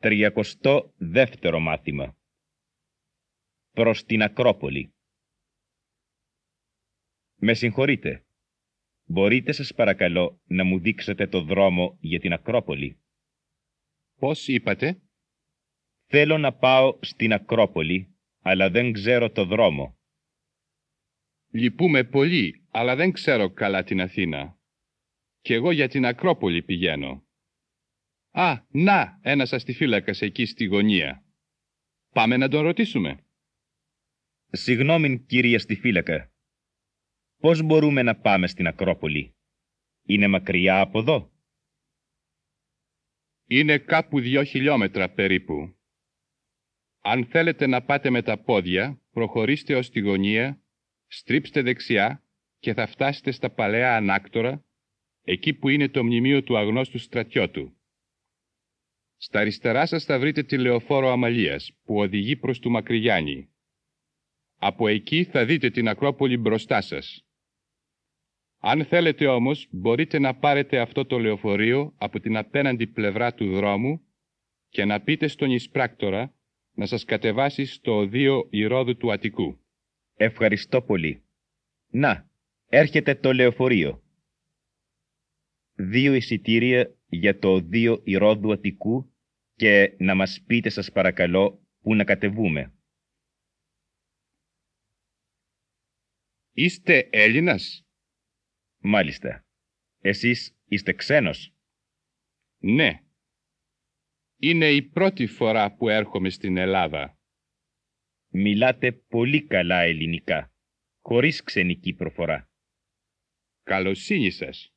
Τριακοστό δεύτερο μάθημα. Προς την Ακρόπολη. Με συγχωρείτε. Μπορείτε σας παρακαλώ να μου δείξετε το δρόμο για την Ακρόπολη. Πώς είπατε; Θέλω να πάω στην Ακρόπολη, αλλά δεν ξέρω το δρόμο. Λυπούμε πολύ, αλλά δεν ξέρω καλά την Αθήνα. Κι εγώ για την Ακρόπολη πηγαίνω. Α, να, ένας αστιφύλακας εκεί στη γωνία. Πάμε να τον ρωτήσουμε. Συγγνώμη, κύριε αστιφύλακα. Πώς μπορούμε να πάμε στην Ακρόπολη; Είναι μακριά από εδώ; Είναι κάπου δυο χιλιόμετρα περίπου. Αν θέλετε να πάτε με τα πόδια, προχωρήστε ως τη γωνία, στρίψτε δεξιά και θα φτάσετε στα παλαιά ανάκτορα, εκεί που είναι το μνημείο του αγνώστου στρατιώτου. Στα αριστερά σας θα βρείτε τη λεωφόρο Αμαλίας, που οδηγεί προς του Μακρυγιάννη. Από εκεί θα δείτε την Ακρόπολη μπροστά σας. Αν θέλετε όμως, μπορείτε να πάρετε αυτό το λεωφορείο από την απέναντι πλευρά του δρόμου και να πείτε στον εισπράκτορα να σας κατεβάσει στο οδείο Ηρώδου του Αττικού. Ευχαριστώ πολύ. Να, έρχεται το λεωφορείο. Δύο εισιτήρια για το οδείο Ηρώδου Αττικού και να μας πείτε σας παρακαλώ που να κατεβούμε. Είστε Έλληνας; Μάλιστα. Εσείς είστε ξένος; Ναι. Είναι η πρώτη φορά που έρχομαι στην Ελλάδα. Μιλάτε πολύ καλά ελληνικά, χωρίς ξενική προφορά. Καλοσύνη σας.